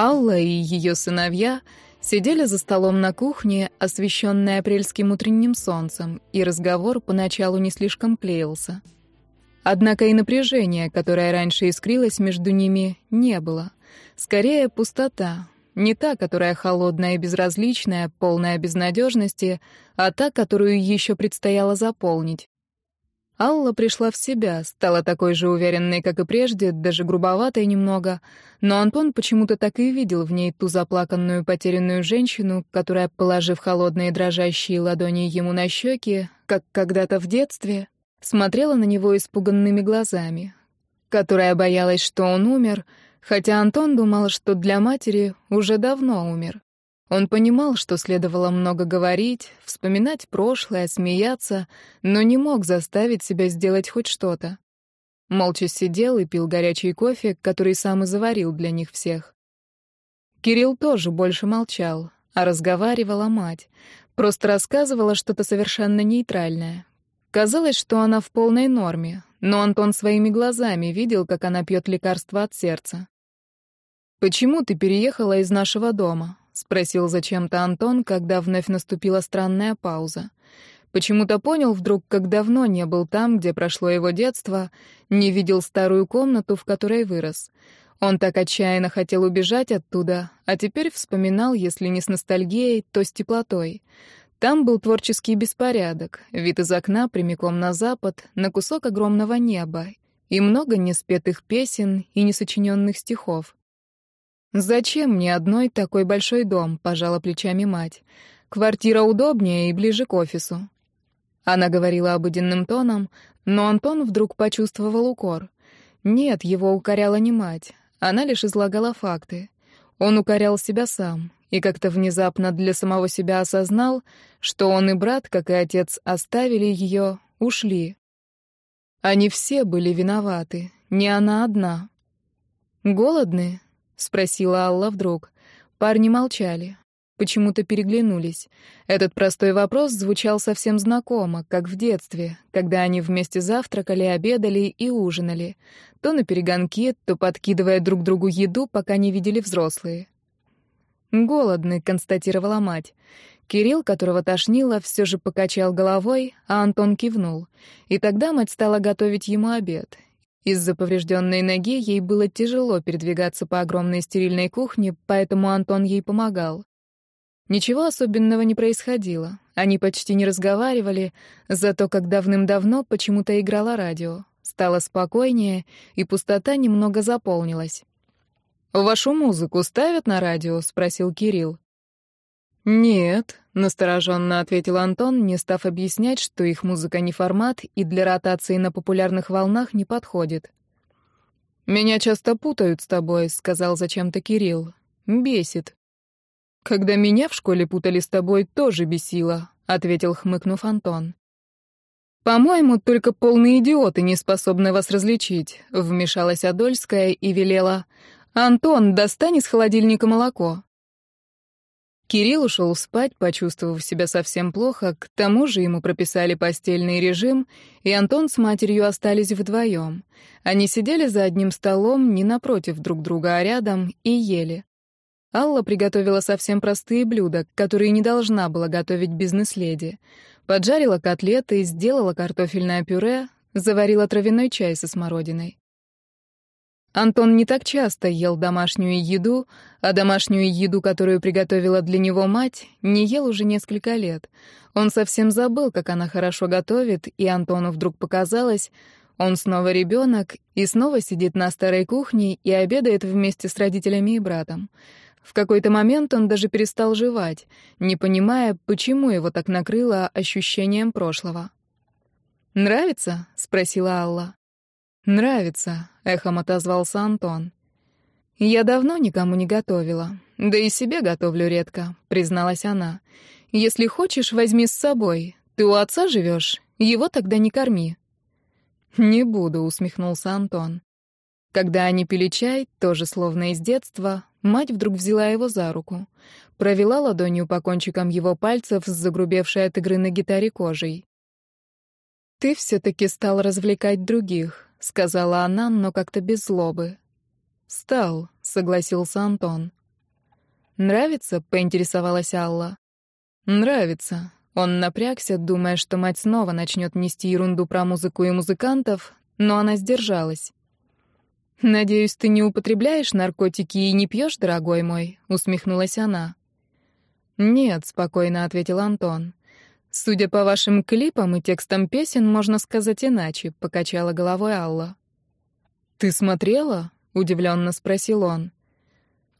Алла и ее сыновья сидели за столом на кухне, освещенной апрельским утренним солнцем, и разговор поначалу не слишком клеился. Однако и напряжение, которое раньше искрилось между ними, не было. Скорее, пустота. Не та, которая холодная и безразличная, полная безнадежности, а та, которую еще предстояло заполнить. Алла пришла в себя, стала такой же уверенной, как и прежде, даже грубоватой немного, но Антон почему-то так и видел в ней ту заплаканную потерянную женщину, которая, положив холодные дрожащие ладони ему на щеки, как когда-то в детстве, смотрела на него испуганными глазами, которая боялась, что он умер, хотя Антон думал, что для матери уже давно умер. Он понимал, что следовало много говорить, вспоминать прошлое, смеяться, но не мог заставить себя сделать хоть что-то. Молча сидел и пил горячий кофе, который сам и заварил для них всех. Кирилл тоже больше молчал, а разговаривала мать. Просто рассказывала что-то совершенно нейтральное. Казалось, что она в полной норме, но Антон своими глазами видел, как она пьет лекарство от сердца. «Почему ты переехала из нашего дома?» — спросил зачем-то Антон, когда вновь наступила странная пауза. Почему-то понял вдруг, как давно не был там, где прошло его детство, не видел старую комнату, в которой вырос. Он так отчаянно хотел убежать оттуда, а теперь вспоминал, если не с ностальгией, то с теплотой. Там был творческий беспорядок, вид из окна прямиком на запад, на кусок огромного неба, и много неспетых песен и несочиненных стихов. «Зачем мне одной такой большой дом?» — пожала плечами мать. «Квартира удобнее и ближе к офису». Она говорила обыденным тоном, но Антон вдруг почувствовал укор. Нет, его укоряла не мать. Она лишь излагала факты. Он укорял себя сам и как-то внезапно для самого себя осознал, что он и брат, как и отец, оставили ее, ушли. Они все были виноваты, не она одна. «Голодны?» — спросила Алла вдруг. Парни молчали. Почему-то переглянулись. Этот простой вопрос звучал совсем знакомо, как в детстве, когда они вместе завтракали, обедали и ужинали. То на перегонке, то подкидывая друг другу еду, пока не видели взрослые. «Голодный», — констатировала мать. Кирилл, которого тошнило, все же покачал головой, а Антон кивнул. И тогда мать стала готовить ему обед. Из-за поврежденной ноги ей было тяжело передвигаться по огромной стерильной кухне, поэтому Антон ей помогал. Ничего особенного не происходило. Они почти не разговаривали, зато как давным-давно почему-то играло радио. Стало спокойнее, и пустота немного заполнилась. «Вашу музыку ставят на радио?» — спросил Кирилл. «Нет», — настороженно ответил Антон, не став объяснять, что их музыка не формат и для ротации на популярных волнах не подходит. «Меня часто путают с тобой», — сказал зачем-то Кирилл. «Бесит». «Когда меня в школе путали с тобой, тоже бесило», — ответил, хмыкнув Антон. «По-моему, только полные идиоты не способны вас различить», — вмешалась Адольская и велела. «Антон, достань из холодильника молоко». Кирилл ушел спать, почувствовав себя совсем плохо, к тому же ему прописали постельный режим, и Антон с матерью остались вдвоем. Они сидели за одним столом, не напротив друг друга, а рядом, и ели. Алла приготовила совсем простые блюда, которые не должна была готовить бизнес-леди. Поджарила котлеты, сделала картофельное пюре, заварила травяной чай со смородиной. Антон не так часто ел домашнюю еду, а домашнюю еду, которую приготовила для него мать, не ел уже несколько лет. Он совсем забыл, как она хорошо готовит, и Антону вдруг показалось, он снова ребенок и снова сидит на старой кухне и обедает вместе с родителями и братом. В какой-то момент он даже перестал жевать, не понимая, почему его так накрыло ощущением прошлого. «Нравится?» — спросила Алла. «Нравится», — эхом отозвался Антон. «Я давно никому не готовила. Да и себе готовлю редко», — призналась она. «Если хочешь, возьми с собой. Ты у отца живешь, его тогда не корми». «Не буду», — усмехнулся Антон. Когда они пили чай, тоже словно из детства, мать вдруг взяла его за руку, провела ладонью по кончикам его пальцев с загрубевшей от игры на гитаре кожей. «Ты все-таки стал развлекать других. — сказала она, но как-то без злобы. «Стал», — согласился Антон. «Нравится?» — поинтересовалась Алла. «Нравится». Он напрягся, думая, что мать снова начнет нести ерунду про музыку и музыкантов, но она сдержалась. «Надеюсь, ты не употребляешь наркотики и не пьешь, дорогой мой?» — усмехнулась она. «Нет», — спокойно ответил Антон. «Судя по вашим клипам и текстам песен, можно сказать иначе», — покачала головой Алла. «Ты смотрела?» — удивленно спросил он.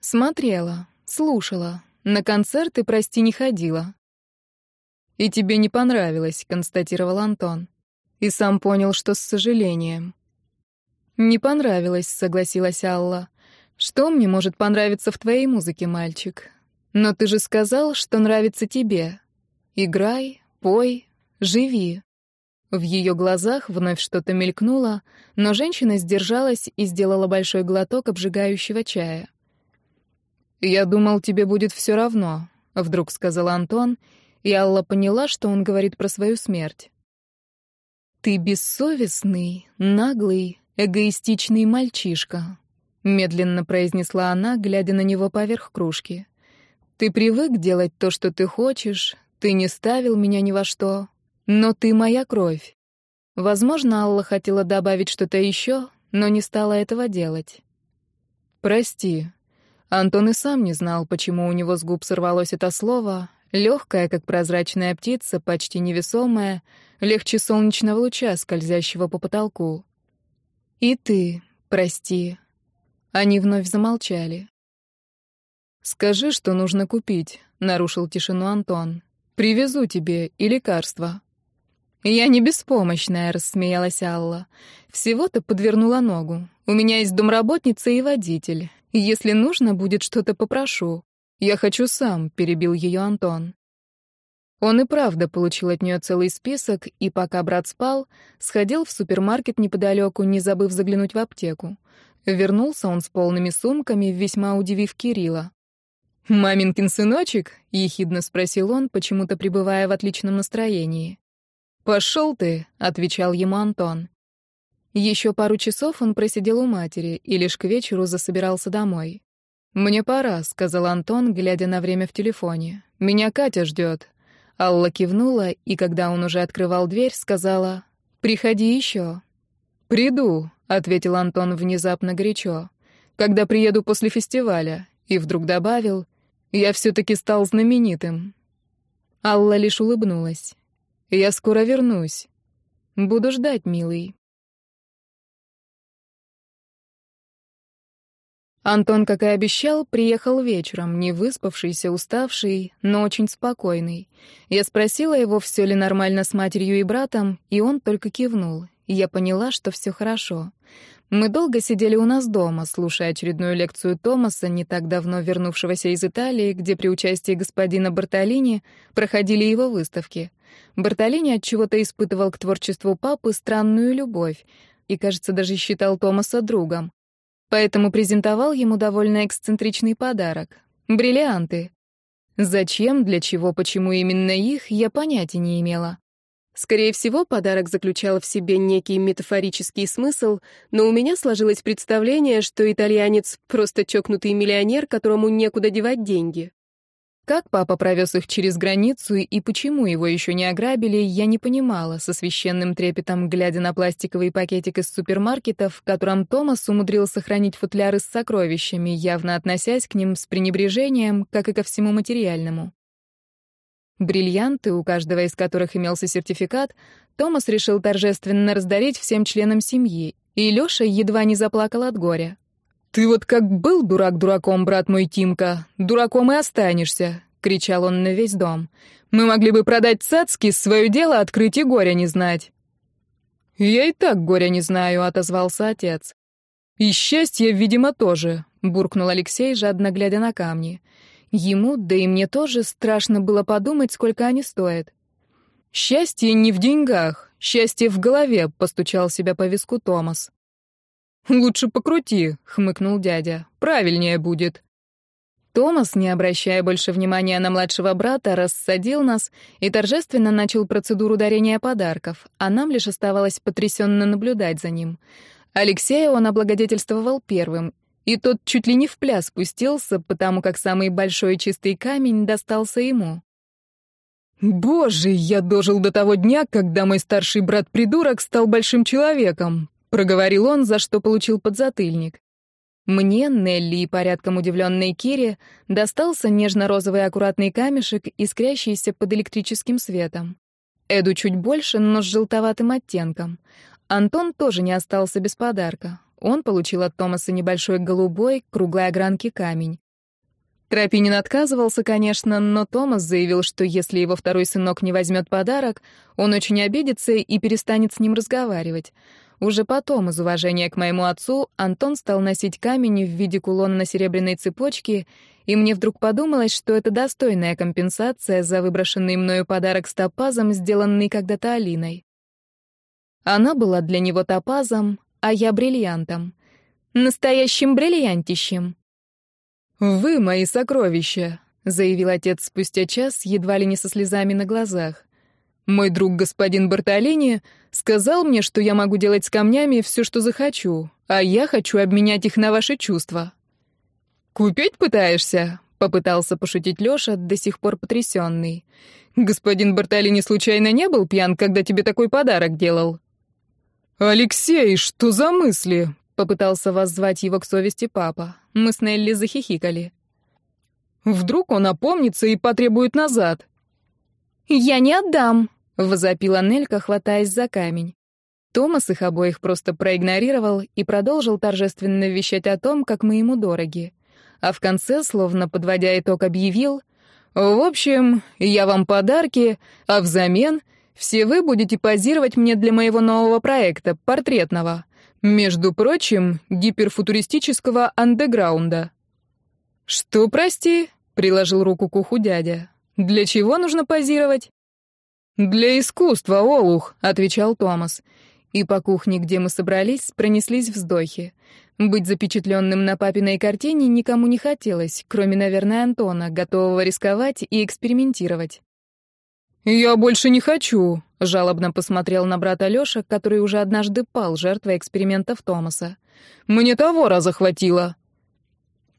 «Смотрела, слушала. На концерты, прости, не ходила». «И тебе не понравилось», — констатировал Антон. И сам понял, что с сожалением. «Не понравилось», — согласилась Алла. «Что мне может понравиться в твоей музыке, мальчик? Но ты же сказал, что нравится тебе. Играй, пой, живи». В ее глазах вновь что-то мелькнуло, но женщина сдержалась и сделала большой глоток обжигающего чая. «Я думал, тебе будет все равно», — вдруг сказал Антон, и Алла поняла, что он говорит про свою смерть. «Ты бессовестный, наглый, эгоистичный мальчишка», — медленно произнесла она, глядя на него поверх кружки. «Ты привык делать то, что ты хочешь, ты не ставил меня ни во что, но ты моя кровь». Возможно, Алла хотела добавить что-то еще, но не стала этого делать. «Прости». Антон и сам не знал, почему у него с губ сорвалось это слово, легкое, как прозрачная птица, почти невесомое, легче солнечного луча, скользящего по потолку. «И ты, прости». Они вновь замолчали. «Скажи, что нужно купить», — нарушил тишину Антон. «Привезу тебе и лекарства». «Я не беспомощная», — рассмеялась Алла. «Всего-то подвернула ногу. У меня есть домработница и водитель. Если нужно будет, что-то попрошу». «Я хочу сам», — перебил ее Антон. Он и правда получил от нее целый список, и пока брат спал, сходил в супермаркет неподалеку, не забыв заглянуть в аптеку. Вернулся он с полными сумками, весьма удивив Кирилла. «Маминкин сыночек?» — ехидно спросил он, почему-то пребывая в отличном настроении. «Пошел ты», — отвечал ему Антон. Еще пару часов он просидел у матери и лишь к вечеру засобирался домой. «Мне пора», — сказал Антон, глядя на время в телефоне. «Меня Катя ждет. Алла кивнула, и когда он уже открывал дверь, сказала «Приходи еще». «Приду», — ответил Антон внезапно горячо, «когда приеду после фестиваля», и вдруг добавил «Я все-таки стал знаменитым». Алла лишь улыбнулась. «Я скоро вернусь. Буду ждать, милый». Антон, как и обещал, приехал вечером, не выспавшийся, уставший, но очень спокойный. Я спросила его, все ли нормально с матерью и братом, и он только кивнул. Я поняла, что все хорошо. Мы долго сидели у нас дома, слушая очередную лекцию Томаса, не так давно вернувшегося из Италии, где при участии господина Бартолини проходили его выставки. Бартолини от чего-то испытывал к творчеству папы странную любовь и, кажется, даже считал Томаса другом поэтому презентовал ему довольно эксцентричный подарок — бриллианты. Зачем, для чего, почему именно их, я понятия не имела. Скорее всего, подарок заключал в себе некий метафорический смысл, но у меня сложилось представление, что итальянец — просто чокнутый миллионер, которому некуда девать деньги. Как папа провез их через границу и почему его еще не ограбили, я не понимала, со священным трепетом глядя на пластиковый пакетик из супермаркета, в котором Томас умудрился хранить футляры с сокровищами, явно относясь к ним с пренебрежением, как и ко всему материальному. Бриллианты, у каждого из которых имелся сертификат, Томас решил торжественно раздарить всем членам семьи, и Лёша едва не заплакал от горя. «Ты вот как был дурак дураком, брат мой Тимка, дураком и останешься», — кричал он на весь дом. «Мы могли бы продать цацки, свое дело открыть и горя не знать». «Я и так горя не знаю», — отозвался отец. «И счастье, видимо, тоже», — буркнул Алексей, жадно глядя на камни. Ему, да и мне тоже, страшно было подумать, сколько они стоят. «Счастье не в деньгах, счастье в голове», — постучал себя по виску Томас. «Лучше покрути», — хмыкнул дядя. «Правильнее будет». Томас, не обращая больше внимания на младшего брата, рассадил нас и торжественно начал процедуру дарения подарков, а нам лишь оставалось потрясенно наблюдать за ним. Алексея он облагодетельствовал первым, и тот чуть ли не в пляс спустился, потому как самый большой чистый камень достался ему. «Боже, я дожил до того дня, когда мой старший брат-придурок стал большим человеком», — проговорил он, за что получил подзатыльник. Мне, Нелли и порядком удивленной Кире достался нежно-розовый аккуратный камешек, искрящийся под электрическим светом. Эду чуть больше, но с желтоватым оттенком. Антон тоже не остался без подарка. Он получил от Томаса небольшой голубой, круглой огранки камень. Тропинин отказывался, конечно, но Томас заявил, что если его второй сынок не возьмет подарок, он очень обидится и перестанет с ним разговаривать. Уже потом, из уважения к моему отцу, Антон стал носить камень в виде кулона на серебряной цепочке, и мне вдруг подумалось, что это достойная компенсация за выброшенный мною подарок с топазом, сделанный когда-то Алиной. Она была для него топазом, а я бриллиантом. Настоящим бриллиантищем. «Вы мои сокровища», — заявил отец спустя час, едва ли не со слезами на глазах. «Мой друг господин Бартолини сказал мне, что я могу делать с камнями все, что захочу, а я хочу обменять их на ваши чувства». «Купить пытаешься?» — попытался пошутить Лёша, до сих пор потрясённый. «Господин Бартолини случайно не был пьян, когда тебе такой подарок делал?» «Алексей, что за мысли?» — попытался воззвать его к совести папа. Мы с Нелли захихикали. «Вдруг он опомнится и потребует назад?» «Я не отдам!» — возопила Нелька, хватаясь за камень. Томас их обоих просто проигнорировал и продолжил торжественно вещать о том, как мы ему дороги. А в конце, словно подводя итог, объявил «В общем, я вам подарки, а взамен все вы будете позировать мне для моего нового проекта, портретного. Между прочим, гиперфутуристического андеграунда. Что, прости? приложил руку к уху дядя. Для чего нужно позировать? Для искусства, Олух, отвечал Томас. И по кухне, где мы собрались, пронеслись вздохи. Быть запечатленным на папиной картине никому не хотелось, кроме, наверное, Антона, готового рисковать и экспериментировать. «Я больше не хочу», — жалобно посмотрел на брата Лёша, который уже однажды пал жертвой экспериментов Томаса. «Мне того раза хватило».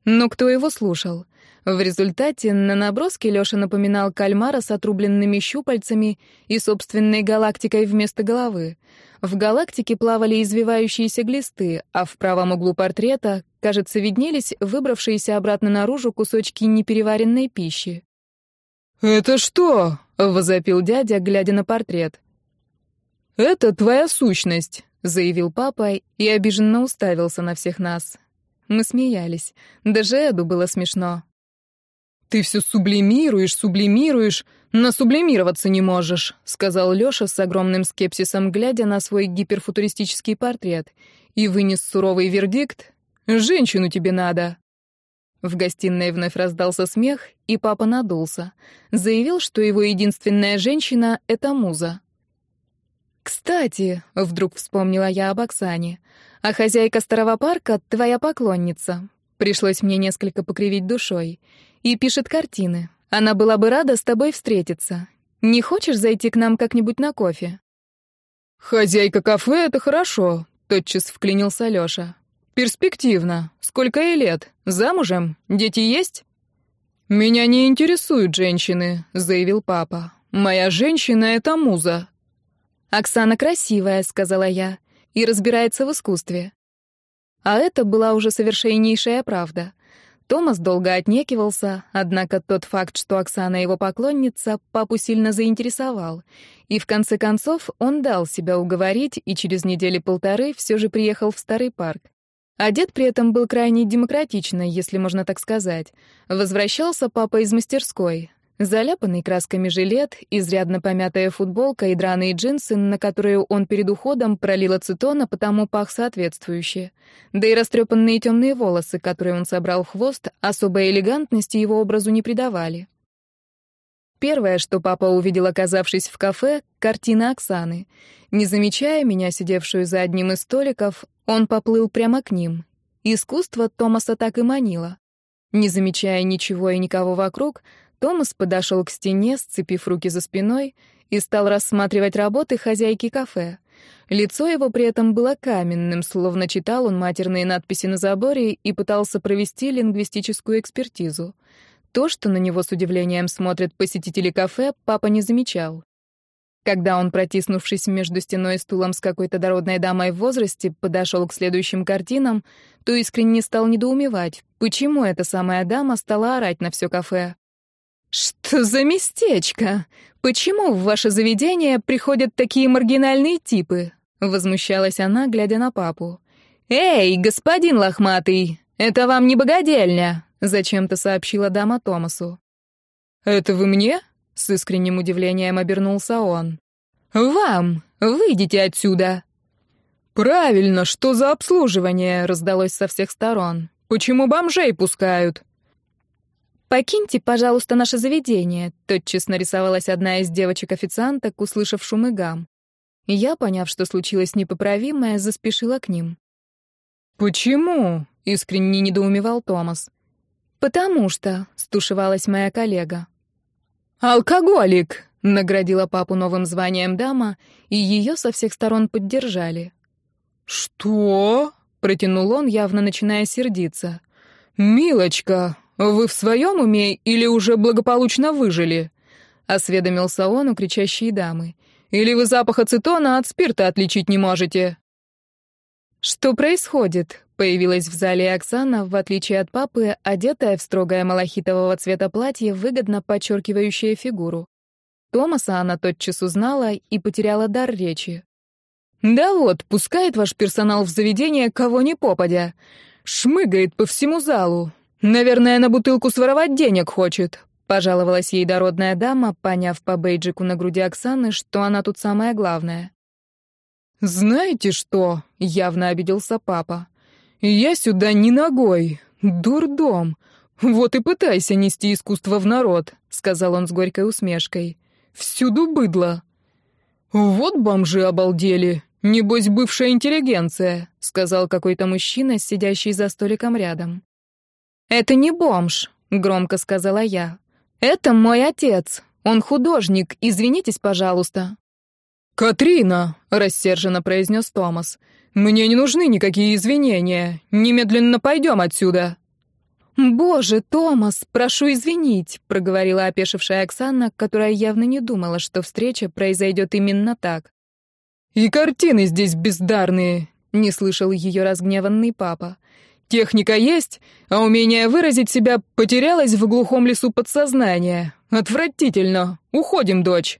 Но кто его слушал? В результате на наброске Лёша напоминал кальмара с отрубленными щупальцами и собственной галактикой вместо головы. В галактике плавали извивающиеся глисты, а в правом углу портрета, кажется, виднелись выбравшиеся обратно наружу кусочки непереваренной пищи. «Это что?» — возопил дядя, глядя на портрет. «Это твоя сущность», — заявил папа и обиженно уставился на всех нас. Мы смеялись. Даже Эду было смешно. «Ты все сублимируешь, сублимируешь, но сублимироваться не можешь», — сказал Лёша с огромным скепсисом, глядя на свой гиперфутуристический портрет, и вынес суровый вердикт «Женщину тебе надо». В гостиной вновь раздался смех, и папа надулся. Заявил, что его единственная женщина — это муза. «Кстати», — вдруг вспомнила я об Оксане, «а хозяйка старого парка — твоя поклонница». Пришлось мне несколько покривить душой. И пишет картины. Она была бы рада с тобой встретиться. Не хочешь зайти к нам как-нибудь на кофе? «Хозяйка кафе — это хорошо», — тотчас вклинился Лёша. «Перспективно. Сколько ей лет? Замужем? Дети есть?» «Меня не интересуют женщины», — заявил папа. «Моя женщина — это муза». «Оксана красивая», — сказала я, — «и разбирается в искусстве». А это была уже совершеннейшая правда. Томас долго отнекивался, однако тот факт, что Оксана его поклонница, папу сильно заинтересовал. И в конце концов он дал себя уговорить и через недели полторы все же приехал в старый парк. Одет при этом был крайне демократично, если можно так сказать. Возвращался папа из мастерской. Заляпанный красками жилет, изрядно помятая футболка и драные джинсы, на которые он перед уходом пролил ацетон, а потому пах соответствующе. Да и растрепанные темные волосы, которые он собрал в хвост, особой элегантности его образу не придавали. Первое, что папа увидел, оказавшись в кафе, — картина Оксаны. Не замечая меня, сидевшую за одним из столиков, он поплыл прямо к ним. Искусство Томаса так и манило. Не замечая ничего и никого вокруг, Томас подошел к стене, сцепив руки за спиной, и стал рассматривать работы хозяйки кафе. Лицо его при этом было каменным, словно читал он матерные надписи на заборе и пытался провести лингвистическую экспертизу. То, что на него с удивлением смотрят посетители кафе, папа не замечал. Когда он, протиснувшись между стеной и стулом с какой-то дородной дамой в возрасте, подошел к следующим картинам, то искренне стал недоумевать, почему эта самая дама стала орать на все кафе. «Что за местечко? Почему в ваше заведение приходят такие маргинальные типы?» Возмущалась она, глядя на папу. «Эй, господин лохматый, это вам не богадельня!» Зачем-то сообщила дама Томасу. «Это вы мне?» — с искренним удивлением обернулся он. «Вам! Выйдите отсюда!» «Правильно, что за обслуживание?» — раздалось со всех сторон. «Почему бомжей пускают?» «Покиньте, пожалуйста, наше заведение», — тотчас нарисовалась одна из девочек-официанток, услышав шум и гам. Я, поняв, что случилось непоправимое, заспешила к ним. «Почему?» — искренне недоумевал Томас. «Потому что», — стушевалась моя коллега. «Алкоголик!» — наградила папу новым званием дама, и ее со всех сторон поддержали. «Что?» — протянул он, явно начиная сердиться. «Милочка, вы в своем уме или уже благополучно выжили?» — осведомился он у кричащей дамы. Или вы запах ацетона от спирта отличить не можете?» «Что происходит?» — появилась в зале Оксана, в отличие от папы, одетая в строгое малахитового цвета платье, выгодно подчеркивающее фигуру. Томаса она тотчас узнала и потеряла дар речи. «Да вот, пускает ваш персонал в заведение кого ни попадя. Шмыгает по всему залу. Наверное, на бутылку своровать денег хочет. Пожаловалась ей дородная дама, поняв по бейджику на груди Оксаны, что она тут самая главная. «Знаете что?» — явно обиделся папа. «Я сюда не ногой. Дурдом. Вот и пытайся нести искусство в народ», — сказал он с горькой усмешкой. «Всюду быдло». «Вот бомжи обалдели. Небось, бывшая интеллигенция», — сказал какой-то мужчина, сидящий за столиком рядом. «Это не бомж», — громко сказала я. «Это мой отец. Он художник. Извинитесь, пожалуйста». «Катрина!» — рассерженно произнес Томас. «Мне не нужны никакие извинения. Немедленно пойдем отсюда». «Боже, Томас, прошу извинить», — проговорила опешившая Оксана, которая явно не думала, что встреча произойдет именно так. «И картины здесь бездарные», — не слышал ее разгневанный папа. Техника есть, а умение выразить себя потерялось в глухом лесу подсознания. Отвратительно. Уходим, дочь.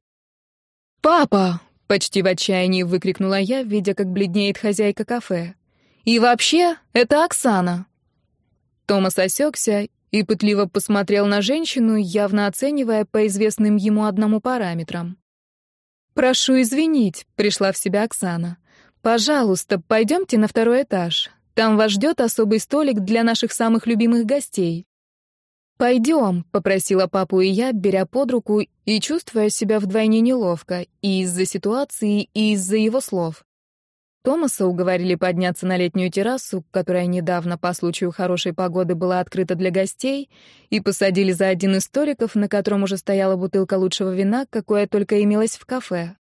Папа, почти в отчаянии выкрикнула я, видя, как бледнеет хозяйка кафе. И вообще, это Оксана. Томас осекся и пытливо посмотрел на женщину, явно оценивая по известным ему одному параметрам. «Прошу извинить», — пришла в себя Оксана. «Пожалуйста, пойдемте на второй этаж. Там вас ждет особый столик для наших самых любимых гостей. «Пойдем», — попросила папу и я, беря под руку и чувствуя себя вдвойне неловко, и из-за ситуации, и из-за его слов. Томаса уговорили подняться на летнюю террасу, которая недавно по случаю хорошей погоды была открыта для гостей, и посадили за один из столиков, на котором уже стояла бутылка лучшего вина, какое только имелось в кафе.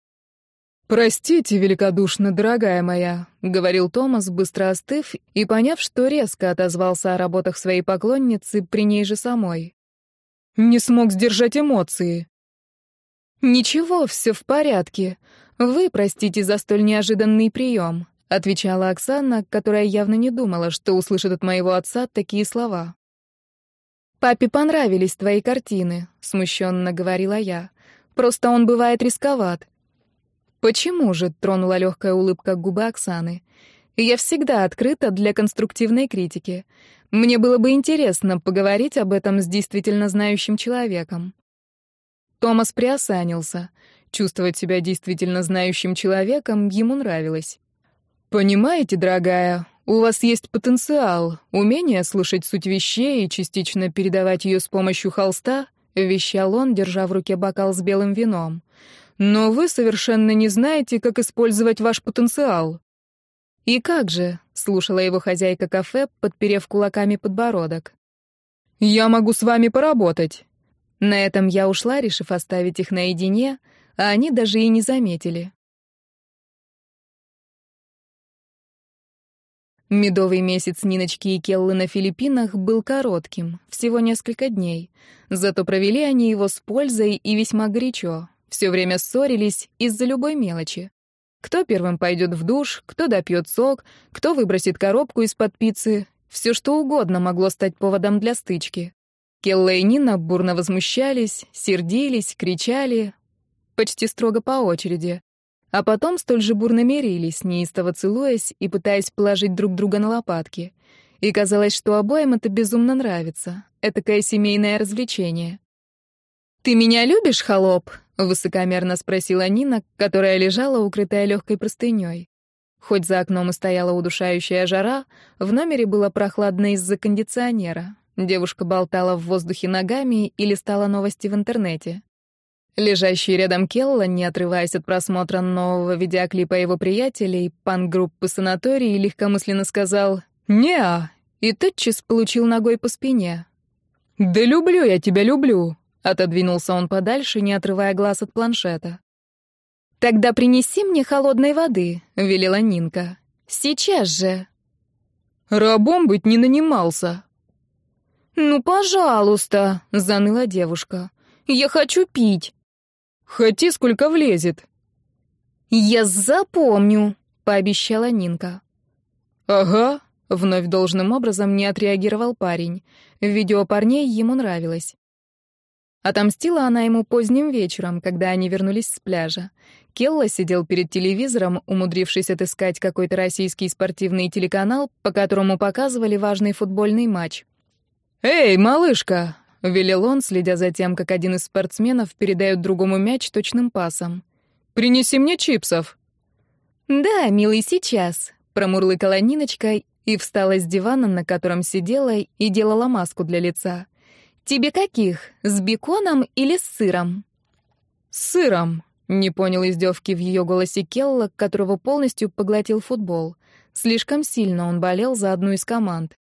«Простите, великодушно, дорогая моя», — говорил Томас, быстро остыв и поняв, что резко отозвался о работах своей поклонницы при ней же самой. Не смог сдержать эмоции. «Ничего, все в порядке. Вы простите за столь неожиданный прием», — отвечала Оксана, которая явно не думала, что услышит от моего отца такие слова. «Папе понравились твои картины», — смущенно говорила я. «Просто он бывает рисковат. «Почему же?» — тронула легкая улыбка губы Оксаны. «Я всегда открыта для конструктивной критики. Мне было бы интересно поговорить об этом с действительно знающим человеком». Томас приосанился. Чувствовать себя действительно знающим человеком ему нравилось. «Понимаете, дорогая, у вас есть потенциал, умение слышать суть вещей и частично передавать ее с помощью холста», — вещал он, держа в руке бокал с белым вином но вы совершенно не знаете, как использовать ваш потенциал». «И как же?» — слушала его хозяйка кафе, подперев кулаками подбородок. «Я могу с вами поработать». На этом я ушла, решив оставить их наедине, а они даже и не заметили. Медовый месяц Ниночки и Келлы на Филиппинах был коротким, всего несколько дней. Зато провели они его с пользой и весьма горячо. Все время ссорились из-за любой мелочи. Кто первым пойдет в душ, кто допьет сок, кто выбросит коробку из-под пиццы. Все что угодно могло стать поводом для стычки. Келла и Нина бурно возмущались, сердились, кричали, почти строго по очереди. А потом столь же бурно мирились, неистово целуясь и пытаясь положить друг друга на лопатки. И казалось, что обоим это безумно нравится. Этакое семейное развлечение. «Ты меня любишь, холоп?» — высокомерно спросила Нина, которая лежала, укрытая легкой простыней. Хоть за окном и стояла удушающая жара, в номере было прохладно из-за кондиционера. Девушка болтала в воздухе ногами и листала новости в интернете. Лежащий рядом Келла, не отрываясь от просмотра нового видеоклипа его приятелей, панк-группы «Санаторий» легкомысленно сказал «Неа!» и тотчас получил ногой по спине. «Да люблю я тебя, люблю!» — отодвинулся он подальше, не отрывая глаз от планшета. «Тогда принеси мне холодной воды», — велела Нинка. «Сейчас же». «Рабом быть не нанимался». «Ну, пожалуйста», — заныла девушка. «Я хочу пить». «Хоти, сколько влезет». «Я запомню», — пообещала Нинка. «Ага», — вновь должным образом не отреагировал парень. Видео парней ему нравилось. Отомстила она ему поздним вечером, когда они вернулись с пляжа. Келла сидел перед телевизором, умудрившись отыскать какой-то российский спортивный телеканал, по которому показывали важный футбольный матч. «Эй, малышка!» — велел он, следя за тем, как один из спортсменов передает другому мяч точным пасом. «Принеси мне чипсов!» «Да, милый, сейчас!» — промурлыкала Ниночка и встала с дивана, на котором сидела, и делала маску для лица. «Тебе каких? С беконом или с сыром?» «С сыром», не понял издевки в ее голосе Келла, которого полностью поглотил футбол. Слишком сильно он болел за одну из команд.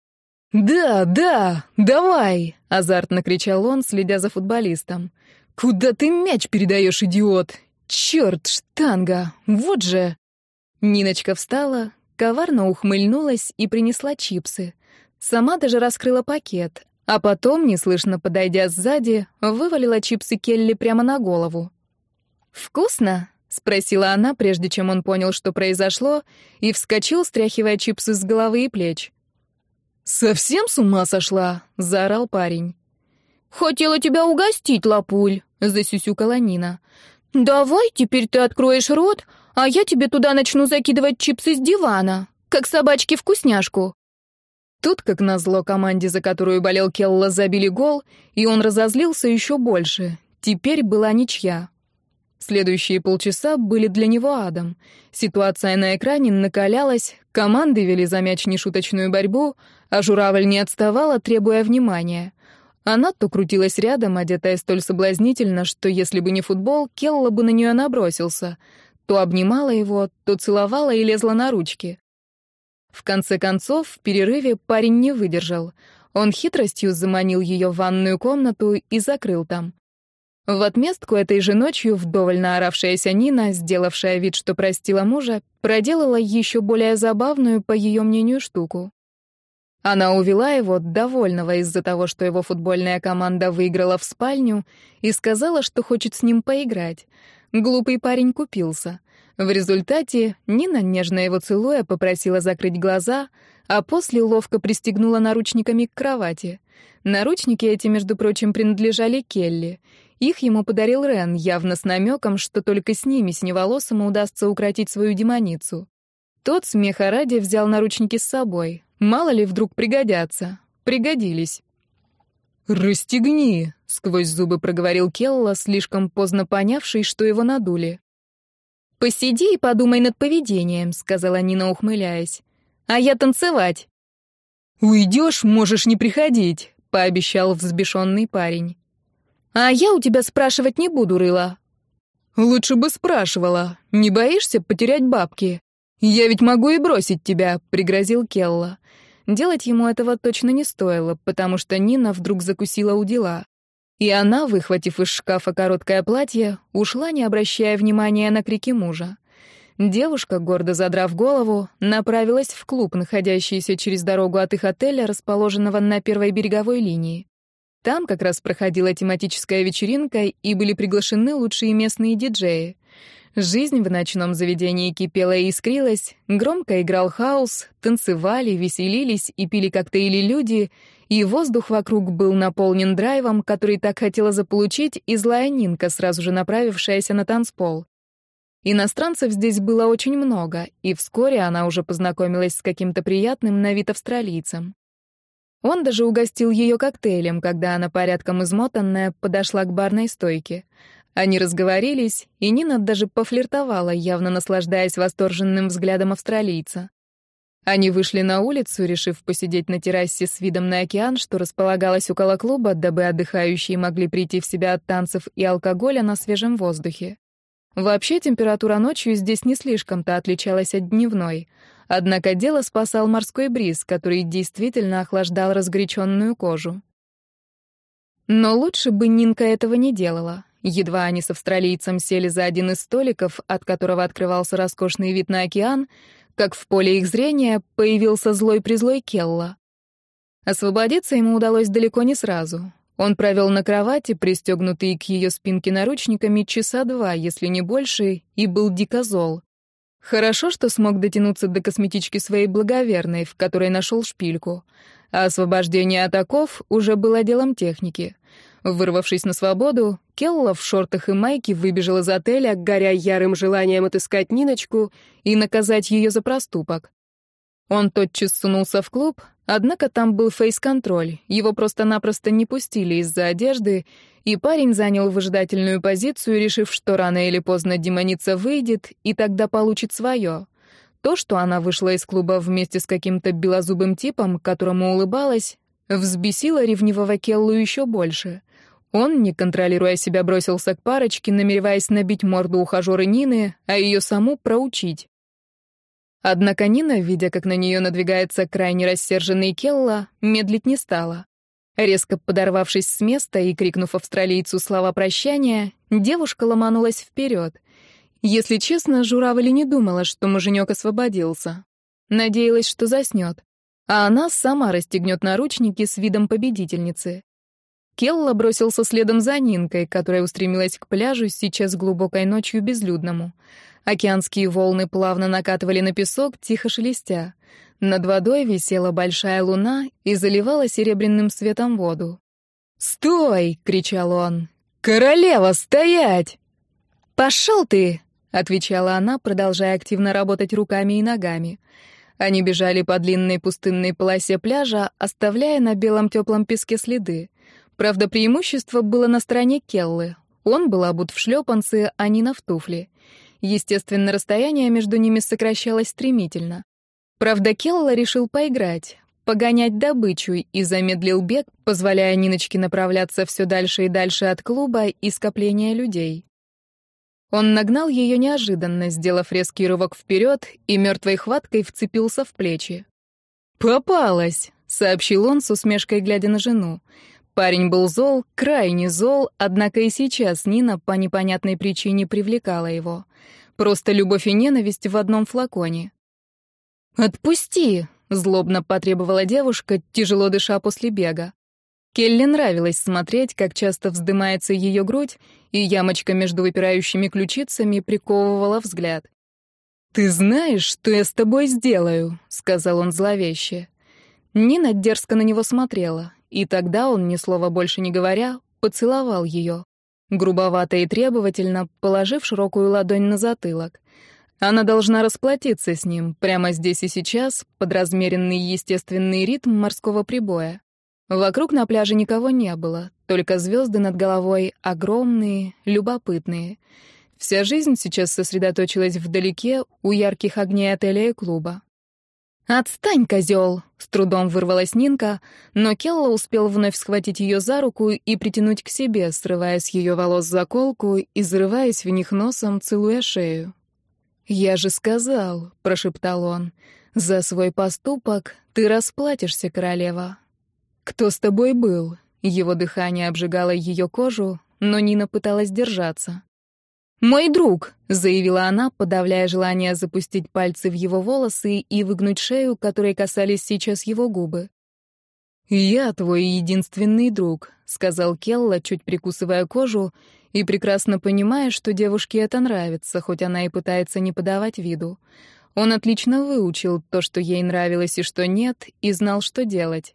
«Да, да, давай!» — азартно кричал он, следя за футболистом. «Куда ты мяч передаешь, идиот? Черт, штанга! Вот же!» Ниночка встала, коварно ухмыльнулась и принесла чипсы. Сама даже раскрыла пакет, а потом, неслышно подойдя сзади, вывалила чипсы Келли прямо на голову. «Вкусно?» — спросила она, прежде чем он понял, что произошло, и вскочил, стряхивая чипсы с головы и плеч. «Совсем с ума сошла?» — заорал парень. «Хотела тебя угостить, лапуль», — засюсюкала Нина. «Давай теперь ты откроешь рот, а я тебе туда начну закидывать чипсы с дивана, как собачки вкусняшку». Тут, как назло, команде, за которую болел Келла, забили гол, и он разозлился еще больше. Теперь была ничья. Следующие полчаса были для него адом. Ситуация на экране накалялась, команды вели за мяч нешуточную борьбу, а журавль не отставала, требуя внимания. Она то крутилась рядом, одетая столь соблазнительно, что если бы не футбол, Келла бы на нее набросился. То обнимала его, то целовала и лезла на ручки. В конце концов, в перерыве парень не выдержал. Он хитростью заманил ее в ванную комнату и закрыл там. В отместку этой же ночью вдоволь наоравшаяся Нина, сделавшая вид, что простила мужа, проделала еще более забавную, по ее мнению, штуку. Она увела его, довольного из-за того, что его футбольная команда выиграла в спальню, и сказала, что хочет с ним поиграть. Глупый парень купился. В результате Нина, нежно его целуя, попросила закрыть глаза, а после ловко пристегнула наручниками к кровати. Наручники эти, между прочим, принадлежали Келли — их ему подарил Рен, явно с намеком, что только с ними, с неволосому, удастся укротить свою демоницу. Тот, смеха ради, взял наручники с собой. Мало ли, вдруг пригодятся. Пригодились. «Расстегни!» — сквозь зубы проговорил Келла, слишком поздно понявший, что его надули. «Посиди и подумай над поведением», — сказала Нина, ухмыляясь. «А я танцевать». «Уйдешь, можешь не приходить», — пообещал взбешенный парень. «А я у тебя спрашивать не буду, Рыла». «Лучше бы спрашивала. Не боишься потерять бабки? Я ведь могу и бросить тебя», — пригрозил Келла. Делать ему этого точно не стоило, потому что Нина вдруг закусила у дела. И она, выхватив из шкафа короткое платье, ушла, не обращая внимания на крики мужа. девушка, гордо задрав голову, направилась в клуб, находящийся через дорогу от их отеля, расположенного на первой береговой линии. Там как раз проходила тематическая вечеринка, и были приглашены лучшие местные диджеи. Жизнь в ночном заведении кипела и искрилась, громко играл хаос, танцевали, веселились и пили коктейли люди, и воздух вокруг был наполнен драйвом, который так хотела заполучить и злая Нинка, сразу же направившаяся на танцпол. Иностранцев здесь было очень много, и вскоре она уже познакомилась с каким-то приятным на вид австралийцем. Он даже угостил ее коктейлем, когда она порядком измотанная подошла к барной стойке. Они разговорились, и Нина даже пофлиртовала, явно наслаждаясь восторженным взглядом австралийца. Они вышли на улицу, решив посидеть на террасе с видом на океан, что располагалось около клуба, дабы отдыхающие могли прийти в себя от танцев и алкоголя на свежем воздухе. Вообще температура ночью здесь не слишком-то отличалась от дневной. Однако дело спасал морской бриз, который действительно охлаждал разгоряченную кожу. Но лучше бы Нинка этого не делала. Едва они с австралийцем сели за один из столиков, от которого открывался роскошный вид на океан, как в поле их зрения появился злой-призлой Келла. Освободиться ему удалось далеко не сразу. Он провел на кровати, пристегнутый к ее спинке наручниками, часа два, если не больше, и был дико зол. Хорошо, что смог дотянуться до косметички своей благоверной, в которой нашел шпильку. А освобождение от оков уже было делом техники. Вырвавшись на свободу, Келла в шортах и майке выбежал из отеля, горя ярым желанием отыскать Ниночку и наказать ее за проступок. Он тотчас сунулся в клуб, однако там был фейс-контроль, его просто-напросто не пустили из-за одежды, и парень занял выжидательную позицию, решив, что рано или поздно демоница выйдет, и тогда получит свое. То, что она вышла из клуба вместе с каким-то белозубым типом, которому улыбалась, взбесило ревнивого Келлу еще больше. Он, не контролируя себя, бросился к парочке, намереваясь набить морду ухажёры Нины, а ее саму проучить. Однако Нина, видя, как на нее надвигается крайне рассерженный Келла, медлить не стала. Резко подорвавшись с места и крикнув австралийцу слова прощания, девушка ломанулась вперед. Если честно, Журавли не думала, что муженек освободился. Надеялась, что заснет. А она сама расстегнет наручники с видом победительницы. Келла бросился следом за Нинкой, которая устремилась к пляжу сейчас глубокой ночью безлюдному. Океанские волны плавно накатывали на песок, тихо шелестя. Над водой висела большая луна и заливала серебряным светом воду. «Стой!» — кричал он. «Королева, стоять!» «Пошел ты!» — отвечала она, продолжая активно работать руками и ногами. Они бежали по длинной пустынной полосе пляжа, оставляя на белом теплом песке следы. Правда, преимущество было на стороне Келлы. Он был обут в шлепанцы, а Нина в туфли. Естественно, расстояние между ними сокращалось стремительно. Правда, Келла решил поиграть, погонять добычу и замедлил бег, позволяя Ниночке направляться все дальше и дальше от клуба и скопления людей. Он нагнал ее неожиданно, сделав резкий рывок вперед и мертвой хваткой вцепился в плечи. «Попалась!» — сообщил он с усмешкой, глядя на жену. Парень был зол, крайне зол, однако и сейчас Нина по непонятной причине привлекала его. Просто любовь и ненависть в одном флаконе. «Отпусти!» — злобно потребовала девушка, тяжело дыша после бега. Келли нравилось смотреть, как часто вздымается ее грудь, и ямочка между выпирающими ключицами приковывала взгляд. «Ты знаешь, что я с тобой сделаю?» — сказал он зловеще. Нина дерзко на него смотрела. И тогда он, ни слова больше не говоря, поцеловал ее. Грубовато и требовательно, положив широкую ладонь на затылок. Она должна расплатиться с ним прямо здесь и сейчас, под размеренный естественный ритм морского прибоя. Вокруг на пляже никого не было, только звезды над головой огромные, любопытные. Вся жизнь сейчас сосредоточилась вдалеке у ярких огней отеля и клуба. «Отстань, козел!» — с трудом вырвалась Нинка, но Келла успел вновь схватить ее за руку и притянуть к себе, срывая с ее волос заколку и зарываясь в них носом, целуя шею. «Я же сказал», — прошептал он, — «за свой поступок ты расплатишься, королева». «Кто с тобой был?» Его дыхание обжигало ее кожу, но Нина пыталась держаться. «Мой друг», — заявила она, подавляя желание запустить пальцы в его волосы и выгнуть шею, которой касались сейчас его губы. «Я твой единственный друг», — сказал Келла, чуть прикусывая кожу, и прекрасно понимая, что девушке это нравится, хоть она и пытается не подавать виду. Он отлично выучил то, что ей нравилось и что нет, и знал, что делать.